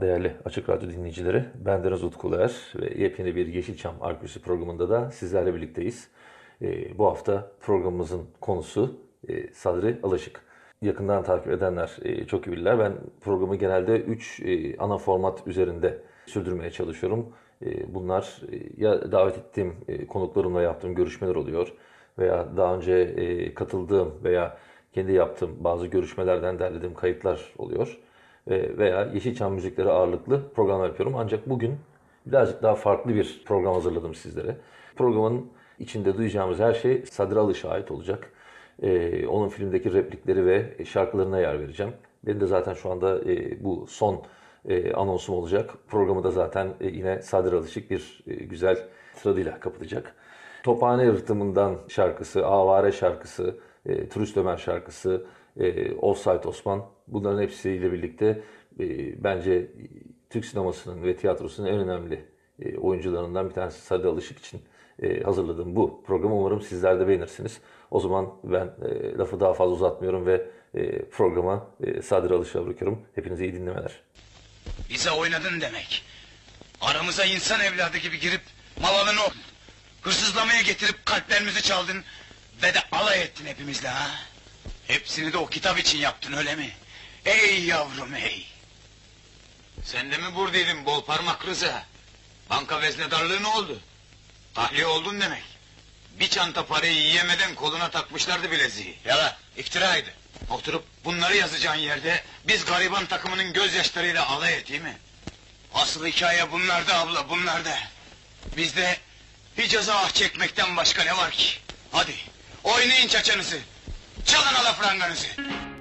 Değerli Açık Radyo dinleyicileri. Ben Deniz Utkuler ve yepyeni bir Yeşilçam Arkeolojisi programında da sizlerle birlikteyiz. Ee, bu hafta programımızın konusu e, Sadri Alışık. Yakından takip edenler e, çok iyi bilirler. Ben programı genelde 3 e, ana format üzerinde sürdürmeye çalışıyorum. E, bunlar e, ya davet ettiğim e, konuklarımla yaptığım görüşmeler oluyor veya daha önce e, katıldığım veya kendi yaptığım bazı görüşmelerden derlediğim kayıtlar oluyor. E, veya Yeşilçam müzikleri ağırlıklı program yapıyorum. Ancak bugün birazcık daha farklı bir program hazırladım sizlere. Programın içinde duyacağımız her şey Sadri Alış'a ait olacak. E, onun filmdeki replikleri ve şarkılarına yer vereceğim. Benim de zaten şu anda e, bu son e, anonsum olacak. Programı da zaten e, yine Sadri Alışık bir güzel sıradıyla kapatacak. Tophane Rıhtımından şarkısı, Avare şarkısı, e, Turist Ömer şarkısı, e, Offside Osman bunların hepsiyle birlikte e, bence Türk sinemasının ve tiyatrosunun en önemli e, oyuncularından bir tanesi Sadri Alışık için e, hazırladığım bu programı umarım sizler de beğenirsiniz. O zaman ben e, lafı daha fazla uzatmıyorum ve e, programa e, Sadri Alışık'a bırakıyorum. Hepinize iyi dinlemeler. Bize oynadın demek. Aramıza insan evladı gibi girip malını. Hırsızlamaya getirip kalplerimizi çaldın ve de alay ettin hepimizle ha. Hepsini de o kitap için yaptın öyle mi? Ey yavrum ey. Sen de mi buradaydın bol parmak Rıza? Banka veznedarlığı ne oldu? Tahliye oldun demek. Bir çanta parayı yiyemeden koluna takmışlardı bileziği. Yalan, iftiraydı. Oturup bunları yazacağın yerde biz gariban takımının gözyaşlarıyla alay et değil mi? Asıl hikaye bunlarda abla bunlarda. Bizde Hicaz'a ah çekmekten başka ne var ki? Hadi oynayın çaçanızı. Çalın alafranganızı. Aman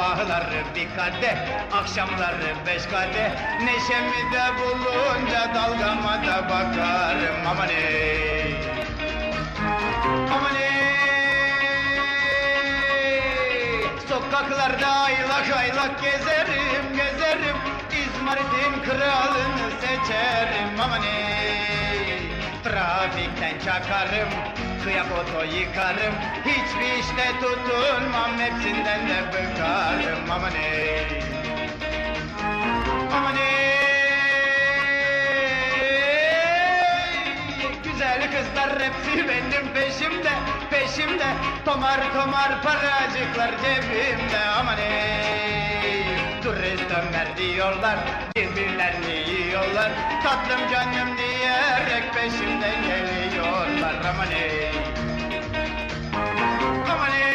Sabahları bir kadeh, akşamları beş kadeh Neşemi de bulunca dalgama da bakarım. Aman ey! Aman ey! Sokaklarda aylak aylak gezerim gezerim. İzmarit'in kralını seçerim. Aman ey! Trafikten çakarım Kıyak oto yıkarım. Hiçbir işte tutunmam Hepsinden de bıkarım. Aman ey Aman ey Güzel kızlar hepsi benim peşimde Peşimde. Tomar tomar paracıklar cebimde. Aman ey Turist Ömer diyorlar Birbirlerini yiyorlar Tatlım canım diyerek peşimden geliyorlar. Aman ey Aman ey.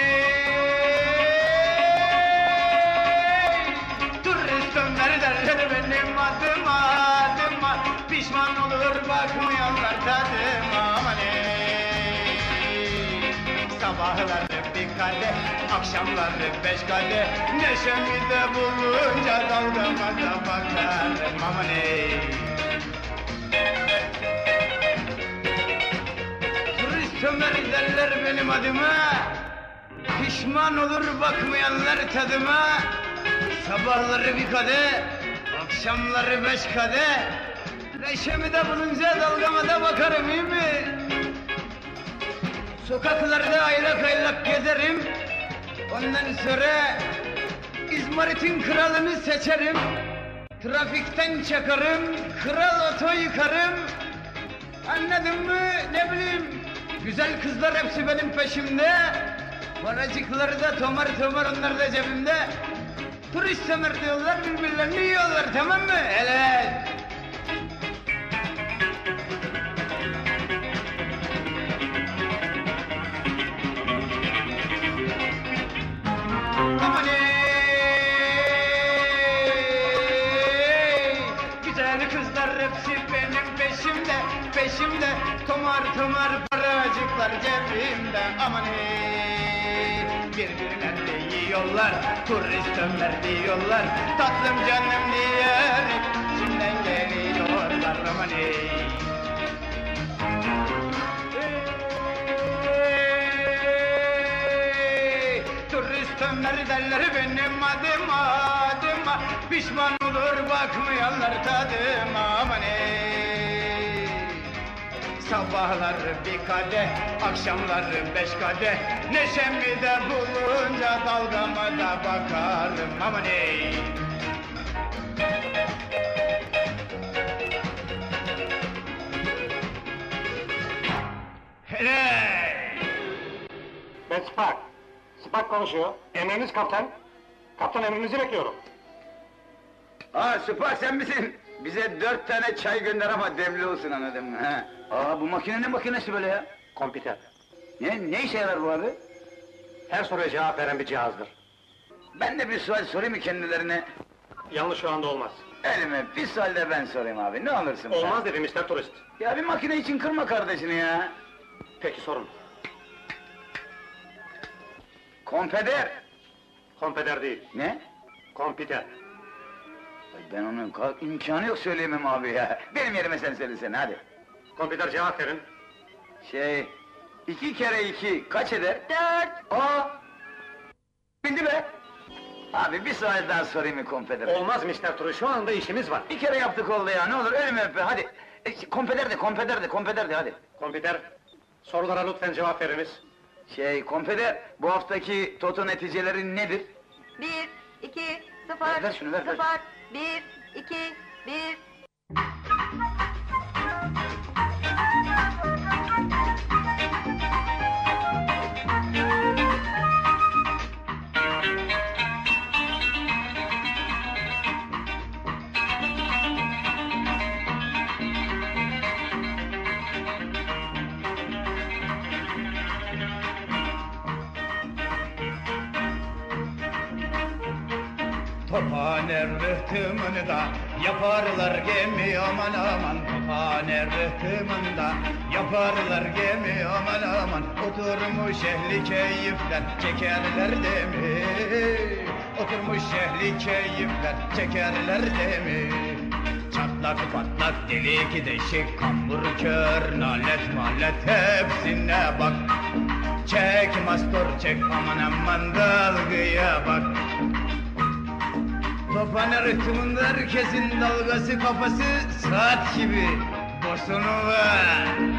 Turist Ömer derler benim adıma adıma Pişman olur bakmayanlar tadıma. Aman ey Sabahları bir kadeh, akşamları beş kadeh Neşemi de bulunca dalgama da bakarım. Aman ey Turist Ömer derler benim adıma. Pişman olur bakmayanlar tadıma. Sabahları bir kadeh Akşamları beş kadeh Neşemi de bulunca dalgama da bakarım iyi mi? Sokaklarda aylak aylak gezerim Ondan sonra İzmarit'in kralını seçerim Trafikten çakarım Kral oto yıkarım Anladın mı ne bileyim Güzel kızlar hepsi benim peşimde. Paracıkları da tomar tomar onlar da cebimde. Turist semer diyorlar birbirlerini yiyorlar tamam mı? Hele. Tomar paracıklar cebimde. Aman ey! Birbirlerini yiyorlar, turist Ömer diyorlar. Tatlım canım diyerek içimden geliyorlar. Aman ey! Ey, Turist Ömer derler benim adıma adıma Pişman olur bakmayanlar tadıma aman ey Sabahlar bir kadeh, akşamlar beş kadeh Neşemi de bulunca dalgama da bakarım aman ey Hele! Ben Spark. Spark konuşuyor. Emriniz kaptan. Kaptan emrinizi bekliyorum. Aa Süper sen misin? Bize dört tane çay gönder ama demli olsun anladın mı? Ha? Aa bu makine ne makinesi böyle ya? Kompüter. Ne, ne işe yarar bu abi? Her soruya cevap veren bir cihazdır. Ben de bir sual sorayım mı kendilerine? Yalnız şu anda olmaz. Elime bir sual de ben sorayım abi ne olursun be. Olmaz dedi Mr. Turist. Ya bir makine için kırma kardeşini ya. Peki sorun. Konfeder. Kompüter değil. Ne? Kompüter. Ben onun ka- imkanı yok söyleyemem abi ya. Benim yerime sen söylesene hadi. Kompüter cevap verin. Şey, iki kere iki kaç eder? Dört. Aa! Bildi be. Abi bir sual daha sorayım mı konfeder? Olmaz Mr. Turist. Şu anda işimiz var. Bir kere yaptık oldu ya ne olur ölümü öpe hadi. E, konfeder de konfeder de konfeder de hadi. Kompüter. Sorulara lütfen cevap veriniz. Şey konfeder bu haftaki toto neticeleri nedir? Bir, iki, sıfır, Ver, ver şunu, ver, ver. sıfır, bir, iki, bir. Oturmuş ehli keyifler çekerler demi? Oturmuş ehli keyifler çekerler demi? Çatlak patlak delik deşik kambur kör nalet malet hepsine bak. Çek mastor çek aman aman dalgaya bak. Tophane ritminde herkesin dalgası kafası saat gibi. Bosunu ver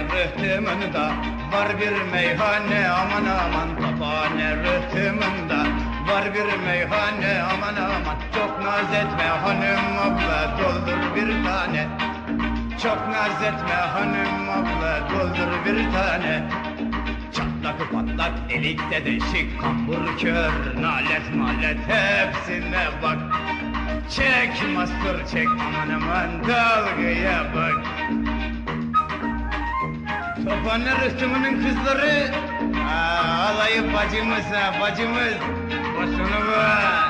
rıhtımında. Var bir meyhane aman aman Tophane rıhtımında. Var bir meyhane aman aman Çok naz etme hanım abla doldur bir tane. Çok naz etme hanım abla doldur bir tane. Çatlak patlak delikte deşik kambur kör nalet malet hepsine bak. Çek mastur çek aman aman dalgaya bak Tophane rıhtımının kızları. Aa, alayı bacımız ha bacımız. Boşunu ver.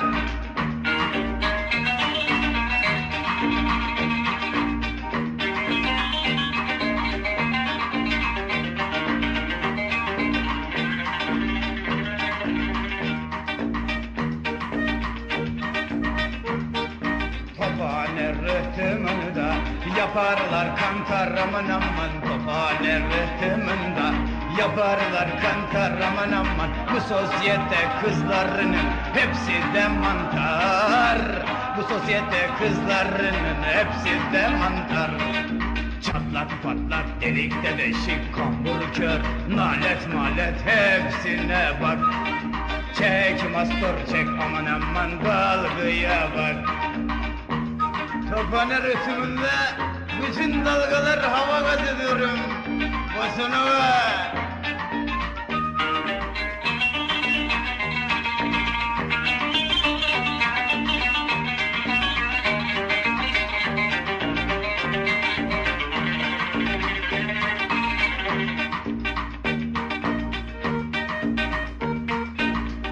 Tophane rıhtımında yaparlar kantar aman Tophane rıhtımında yaparlar kantar aman aman. Bu sosyete kızlarının hepsi de mantar. Bu sosyete kızlarının hepsi de mantar. Çatlak patlak delikte deşik kambur kör. Nalet malet hepsine bak. Çek mastor çek aman aman dalgaya bak. Topane ritminde bütün dalgalar hava gaz ediyorum. Bosanova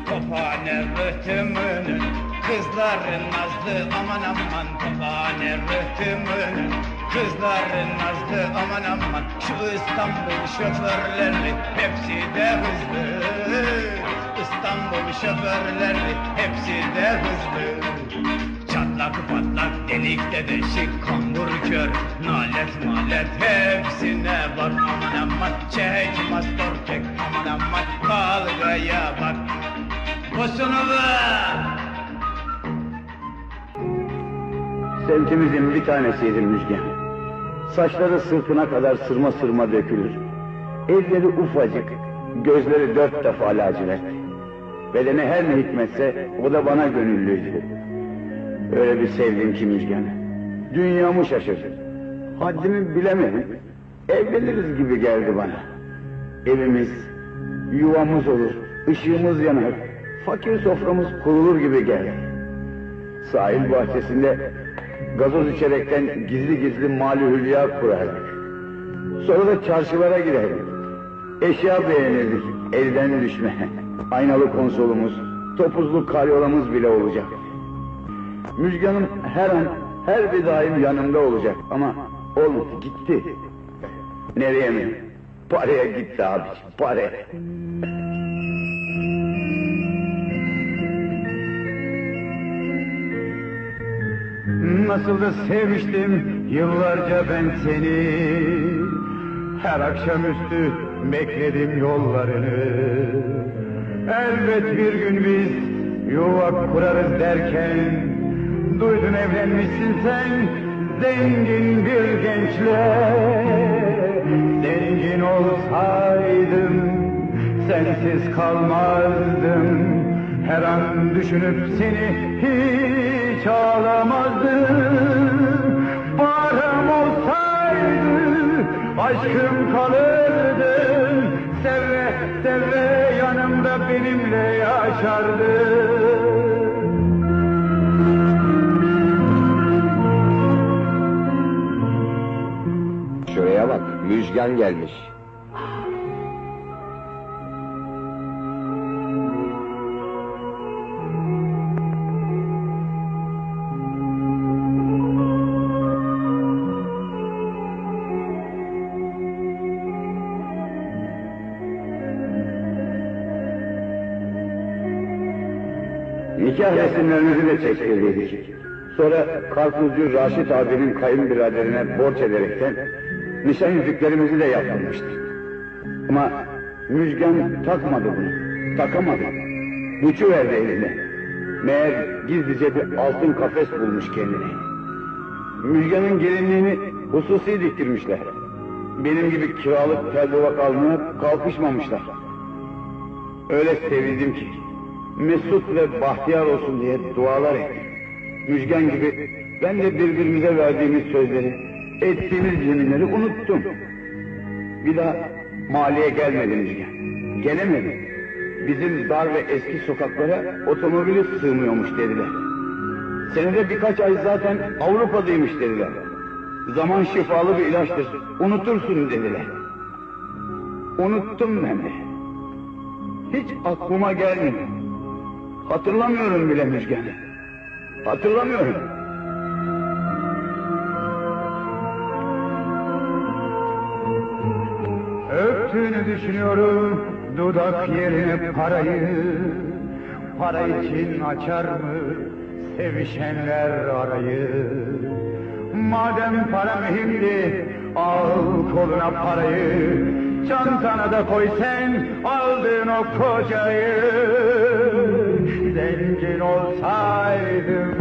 Tophane rıhtımının Kızların nazlı aman aman Tophane rıhtımının Kızların nazlı aman aman. Şu İstanbul şoförleri Hepsi de hızlı. İstanbul şoförleri Hepsi de hızlı. Çatlak patlak delikte deşik kambur kör. Nalet malet hepsine bak aman aman Çek mastor çek. Aman aman Dalgaya bak. Bosanova Semtimizin bir tanesiydi Müjgan. Saçları sırtına kadar sırma sırma dökülür. Elleri ufacık, gözleri dört defa lacivert. Bedeni her ne hikmetse o da bana gönüllüydü. Öyle bir sevdim ki Müjgan. Dünyamı şaşırdı. Haddimi bilemedim. Evleniriz gibi geldi bana. Evimiz, yuvamız olur, ışığımız yanar, fakir soframız kurulur gibi geldi. Sahil bahçesinde gazoz içerekten gizli gizli mali hülya kurardık. Sonra da çarşılara giderdik. Eşya beğenirdik, elden düşme. Aynalı konsolumuz, topuzlu karyolamız bile olacak. Müjgan'ım her an, her bir daim yanımda olacak ama olmadı, gitti. Nereye mi? Paraya gitti abi, paraya. Nasıl da sevmiştim yıllarca ben seni. Her akşamüstü bekledim yollarını. Elbet bir gün biz yuva kurarız derken Duydun evlenmişsin sen zengin bir gençle. Zengin olsaydım sensiz kalmazdım Her an düşünüp seni hiç ağlamazdım Param olsaydı aşkım kalırdı. Seve seve yanımda benimle yaşardı. Şuraya bak, Müjgan gelmiş. Nikah resimlerimizi de çektirdiydik. Sonra karpuzcu Raşit abinin kayınbiraderine borç ederekten nişan yüzüklerimizi de yaptırmıştık. Ama Müjgan takmadı bunu, takamadı. Buçu verdi eline. Meğer gizlice bir altın kafes bulmuş kendine. Müjgan'ın gelinliğini hususi diktirmişler. Benim gibi kiralık tel duvak almaya kalkışmamışlar. Öyle sevindim ki mesut ve bahtiyar olsun diye dualar ettim. Müjgan gibi ben de birbirimize verdiğimiz sözleri, ettiğimiz yeminleri unuttum. Bir daha mahalleye gelmedi Müjgan. Gelemedi. Bizim dar ve eski sokaklara otomobili sığmıyormuş dediler. Senede birkaç ay zaten Avrupa'daymış dediler. Zaman şifalı bir ilaçtır, unutursun dediler. Unuttum ben de. Hiç aklıma gelmiyor. Hatırlamıyorum bile Müjgan'ı. Hatırlamıyorum. Öptüğünü düşünüyorum dudak yerine parayı. Para için açar mı sevişenler arayı? Madem para mühimdi al koluna parayı. Çantana da koy sen aldığın o kocayı. Zengin olsaydım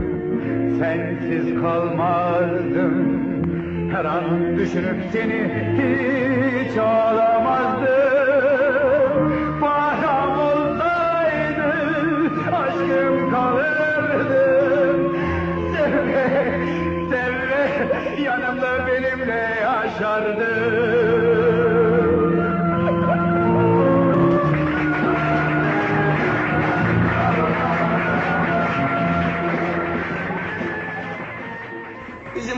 sensiz kalmazdım. her an düşünüp seni hiç ağlamazdım. Param olsaydı aşkım kalırdı. Sevme, sevme, yanımda benimle yaşardı.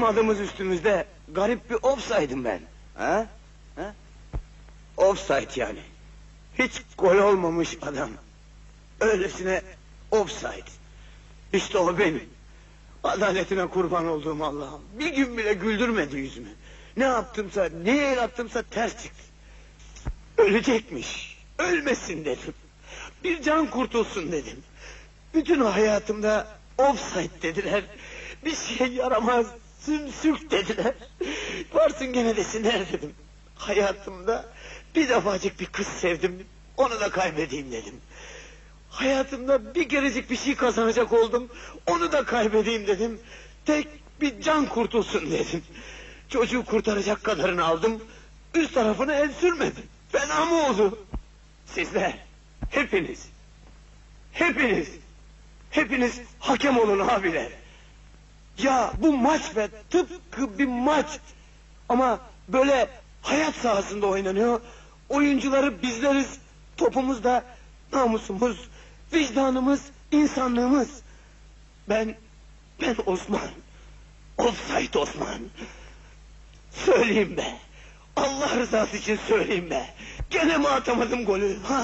Adımız üstümüzde garip bir offside'ım ben. Ha? Ha? Offside yani. Hiç gol olmamış adam. Öylesine offside. İşte o benim. Adaletine kurban olduğum Allah'ım. Bir gün bile güldürmedi yüzümü. Ne yaptımsa, ne el attımsa ters çıktı. Ölecekmiş. Ölmesin dedim. Bir can kurtulsun dedim. Bütün hayatımda offside dediler. Bir şey yaramaz, sümsük dediler. Varsın gene desinler dedim. Hayatımda bir defacık bir kız sevdim. Onu da kaybedeyim dedim. Hayatımda bir kerecik bir şey kazanacak oldum. Onu da kaybedeyim dedim. Tek bir can kurtulsun dedim. Çocuğu kurtaracak kadarını aldım. Üst tarafını el sürmedim. Fena mı oldu? Sizler, hepiniz, hepiniz, hepiniz hakem olun abiler. Ya bu maç be tıpkı bir maç. Ama böyle hayat sahasında oynanıyor. Oyuncuları bizleriz. Topumuz da namusumuz, vicdanımız, insanlığımız. Ben, ben Osman. Offside Osman. Söyleyeyim be. Allah rızası için söyleyeyim be. Gene mi atamadım golü? Ha?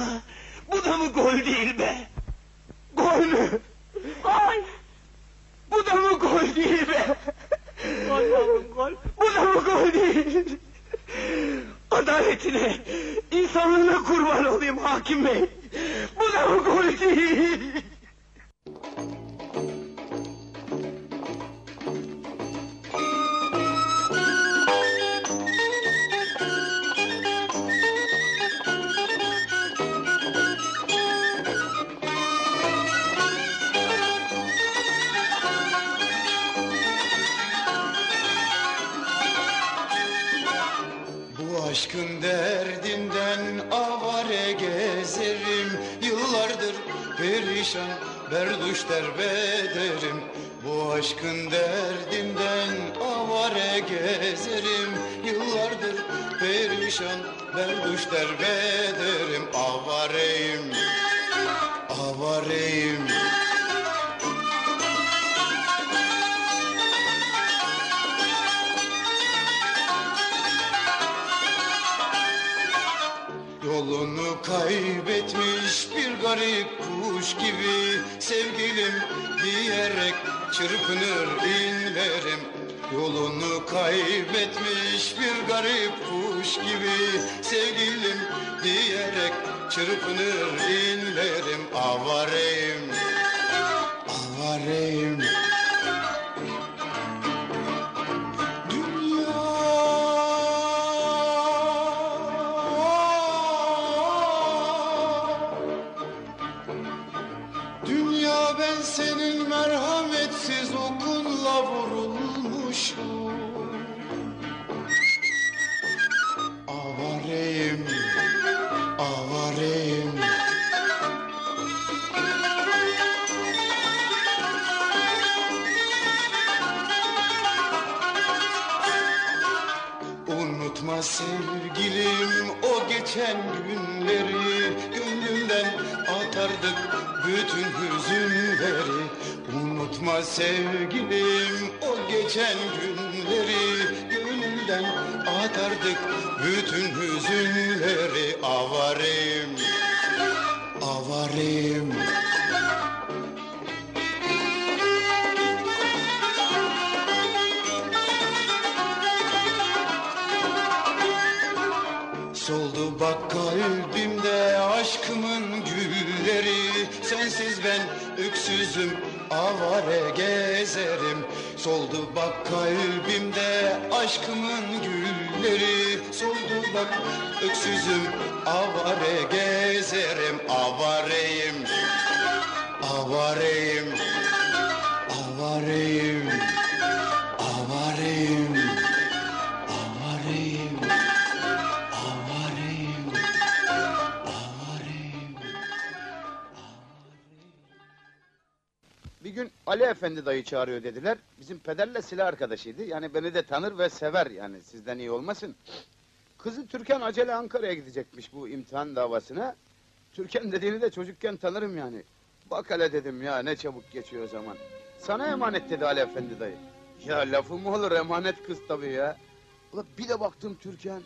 Bu da mı gol değil be? Gol mü? Gol! Bu da mı gol değil be? Gol yavrum gol. Bu da mı gol değil? Adaletine, insanlığına kurban olayım hakim bey. Bu da mı gol değil? Berduş derbederim Bu aşkın derdinden avare gezerim. Yıllardır perişan berduş derbederim Avareyim, avareyim çırpınır inlerim Yolunu kaybetmiş bir garip kuş gibi Sevgilim diyerek çırpınır inlerim Avareyim, avareyim sevgilim o geçen günleri Gönlümden atardık bütün hüzünleri. Unutma sevgilim o geçen günleri Gönlümden atardık bütün hüzünleri. Avareyim, avareyim Sensiz ben öksüzüm. Avare gezerim. Soldu bak kalbimde aşkımın gülleri. Soldu bak öksüzüm. Avare gezerim. Avareyim, avareyim, Ali Efendi dayı çağırıyor dediler. Bizim pederle silah arkadaşıydı. Yani beni de tanır ve sever yani sizden iyi olmasın. Kızı Türkan acele Ankara'ya gidecekmiş bu imtihan davasına. Türkan dediğini de çocukken tanırım yani. Bak hele dedim ya ne çabuk geçiyor zaman. Sana emanet dedi Ali Efendi dayı. Ya lafı mı olur emanet kız tabii ya. Ulan bir de baktım Türkan.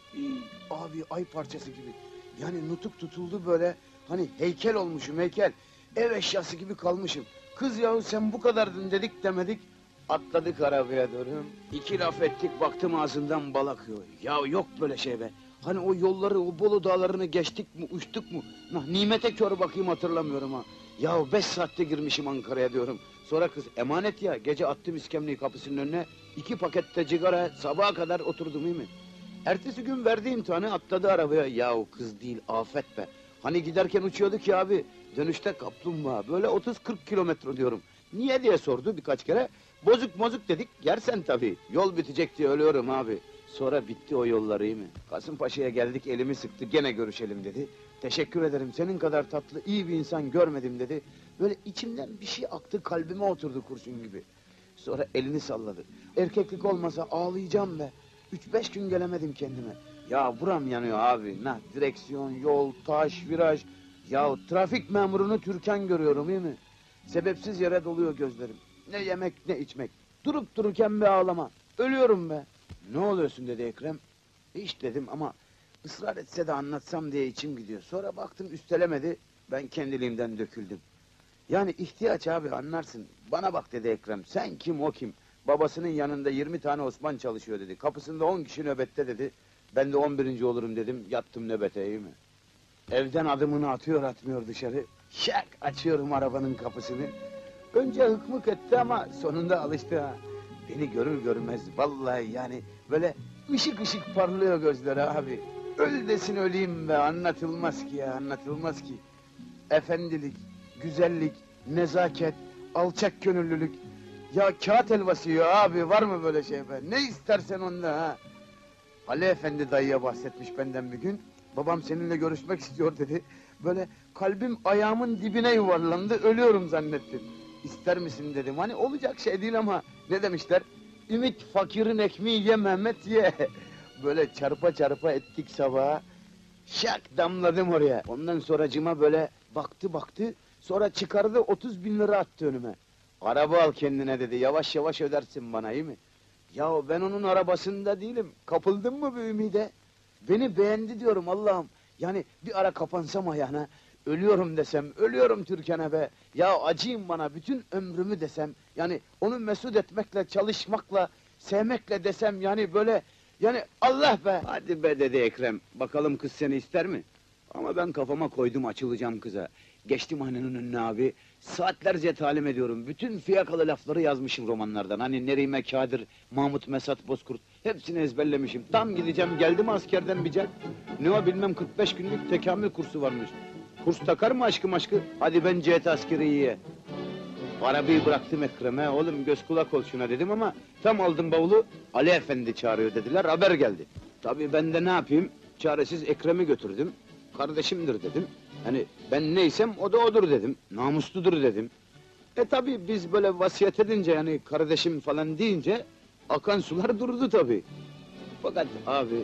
Abi ay parçası gibi. Yani nutuk tutuldu böyle. Hani heykel olmuşum heykel. Ev eşyası gibi kalmışım. Kız yahu sen bu kadardın dedik demedik. Atladık arabaya doğru. İki laf ettik baktım ağzından bal akıyor. Ya yok böyle şey be. Hani o yolları, o Bolu dağlarını geçtik mi, uçtuk mu? Nah, nimete kör bakayım hatırlamıyorum ha. Ya beş saatte girmişim Ankara'ya diyorum. Sonra kız emanet ya, gece attım iskemleyi kapısının önüne. iki pakette cigara, sabaha kadar oturdum iyi mi? Ertesi gün verdi imtihanı atladı arabaya. Yahu kız değil afet be. Hani giderken uçuyorduk ya abi. Dönüşte kaplumbağa. Böyle 30-40 kilometre diyorum. Niye diye sordu birkaç kere. Bozuk bozuk dedik. Yersen tabii. Yol bitecek diye ölüyorum abi. Sonra bitti o yollar iyi mi? Kasımpaşa'ya geldik elimi sıktı gene görüşelim dedi. Teşekkür ederim senin kadar tatlı iyi bir insan görmedim dedi. Böyle içimden bir şey aktı kalbime oturdu kurşun gibi. Sonra elini salladı. Erkeklik olmasa ağlayacağım be. Üç beş gün gelemedim kendime. Ya buram yanıyor abi. Nah direksiyon, yol, taş, viraj. Ya trafik memurunu Türkan görüyorum iyi mi? Sebepsiz yere doluyor gözlerim. Ne yemek ne içmek. Durup dururken bir ağlama. Ölüyorum be. Ne oluyorsun dedi Ekrem. Hiç dedim ama ısrar etse de anlatsam diye içim gidiyor. Sonra baktım üstelemedi. Ben kendiliğimden döküldüm. Yani ihtiyaç abi anlarsın. Bana bak dedi Ekrem. Sen kim o kim? Babasının yanında 20 tane Osman çalışıyor dedi. Kapısında 10 kişi nöbette dedi. Ben de 11. olurum dedim. Yattım nöbete iyi mi? Evden adımını atıyor atmıyor dışarı. Şak açıyorum arabanın kapısını. Önce hıkmık etti ama sonunda alıştı ha. Beni görür görmez vallahi yani böyle ışık ışık parlıyor gözleri abi. Öl desin öleyim be anlatılmaz ki ya anlatılmaz ki. Efendilik, güzellik, nezaket, alçak gönüllülük. Ya kağıt helvası ya abi var mı böyle şey be? Ne istersen onda ha. Ali Efendi dayıya bahsetmiş benden bir gün. Babam seninle görüşmek istiyor dedi. Böyle kalbim ayağımın dibine yuvarlandı. Ölüyorum zannettim. İster misin dedim. Hani olacak şey değil ama ne demişler? Ümit fakirin ekmeği ye Mehmet ye. Böyle çarpa çarpa ettik sabaha. Şak damladım oraya. Ondan sonracıma böyle baktı baktı. Sonra çıkardı 30 bin lira attı önüme. Araba al kendine dedi. Yavaş yavaş ödersin bana iyi mi? Ya ben onun arabasında değilim. Kapıldım mı bu ümide? Beni beğendi diyorum Allah'ım. Yani bir ara kapansam ayağına. Ölüyorum desem, ölüyorum Türkan'a be. Ya acıyım bana bütün ömrümü desem. Yani onu mesut etmekle, çalışmakla, sevmekle desem yani böyle... Yani Allah be! Hadi be dedi Ekrem. Bakalım kız seni ister mi? Ama ben kafama koydum açılacağım kıza. Geçtim hanenin önüne abi. Saatlerce talim ediyorum. Bütün fiyakalı lafları yazmışım romanlardan. Hani Nerime Kadir, Mahmut Mesat Bozkurt. Hepsini ezberlemişim. Tam gideceğim geldim askerden bir can. Ne o bilmem 45 günlük tekamül kursu varmış. Kurs takar mı aşkım aşkı? Hadi ben cihet askeriye. Arabayı bıraktım Ekrem'e. Oğlum göz kulak ol şuna dedim ama tam aldım bavulu. Ali Efendi çağırıyor dediler. Haber geldi. Tabii ben de ne yapayım? Çaresiz Ekrem'i götürdüm. Kardeşimdir dedim. Hani ben neysem o da odur dedim. Namusludur dedim. E tabii biz böyle vasiyet edince yani kardeşim falan deyince akan sular durdu tabii. Fakat abi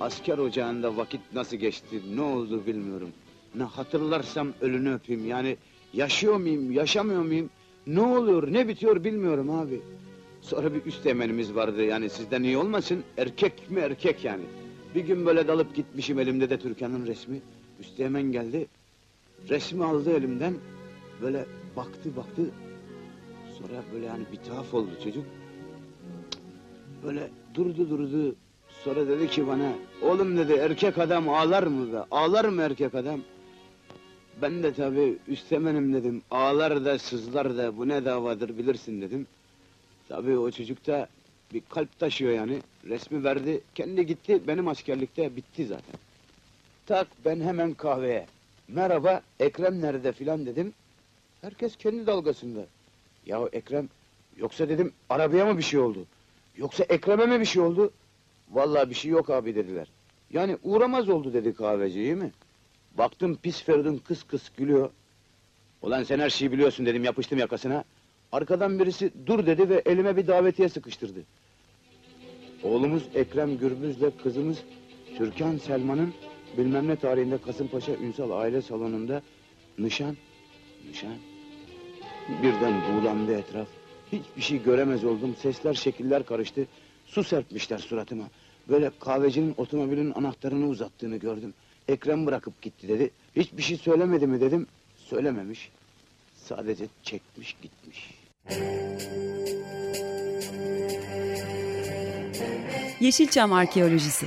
asker ocağında vakit nasıl geçti ne oldu bilmiyorum. Ne hatırlarsam ölünü öpeyim yani yaşıyor muyum yaşamıyor muyum ne oluyor ne bitiyor bilmiyorum abi. Sonra bir üst emenimiz vardı yani sizden iyi olmasın erkek mi erkek yani. Bir gün böyle dalıp gitmişim elimde de Türkan'ın resmi. Üsteğmen geldi. Resmi aldı elimden. Böyle baktı baktı. Sonra böyle hani bir tuhaf oldu çocuk. Böyle durdu durdu. Sonra dedi ki bana, oğlum dedi erkek adam ağlar mı be? Ağlar mı erkek adam? Ben de tabii üstemenim dedim. Ağlar da sızlar da bu ne davadır bilirsin dedim. Tabii o çocuk da bir kalp taşıyor yani. Resmi verdi, kendi gitti. Benim askerlikte bitti zaten. Tak ben hemen kahveye. Merhaba Ekrem nerede filan dedim. Herkes kendi dalgasında. Ya Ekrem yoksa dedim arabaya mı bir şey oldu? Yoksa Ekrem'e mi bir şey oldu? Vallahi bir şey yok abi dediler. Yani uğramaz oldu dedi kahveci iyi mi? Baktım pis Feridun kıs kıs gülüyor. Ulan sen her şeyi biliyorsun dedim yapıştım yakasına. Arkadan birisi dur dedi ve elime bir davetiye sıkıştırdı. Oğlumuz Ekrem Gürbüz'le kızımız Türkan Selman'ın bilmem ne tarihinde Kasımpaşa Ünsal aile salonunda nişan, nişan. Birden buğulandı etraf. Hiçbir şey göremez oldum. Sesler, şekiller karıştı. Su serpmişler suratıma. Böyle kahvecinin otomobilin anahtarını uzattığını gördüm. Ekrem bırakıp gitti dedi. Hiçbir şey söylemedi mi dedim. Söylememiş. Sadece çekmiş gitmiş. Yeşilçam Arkeolojisi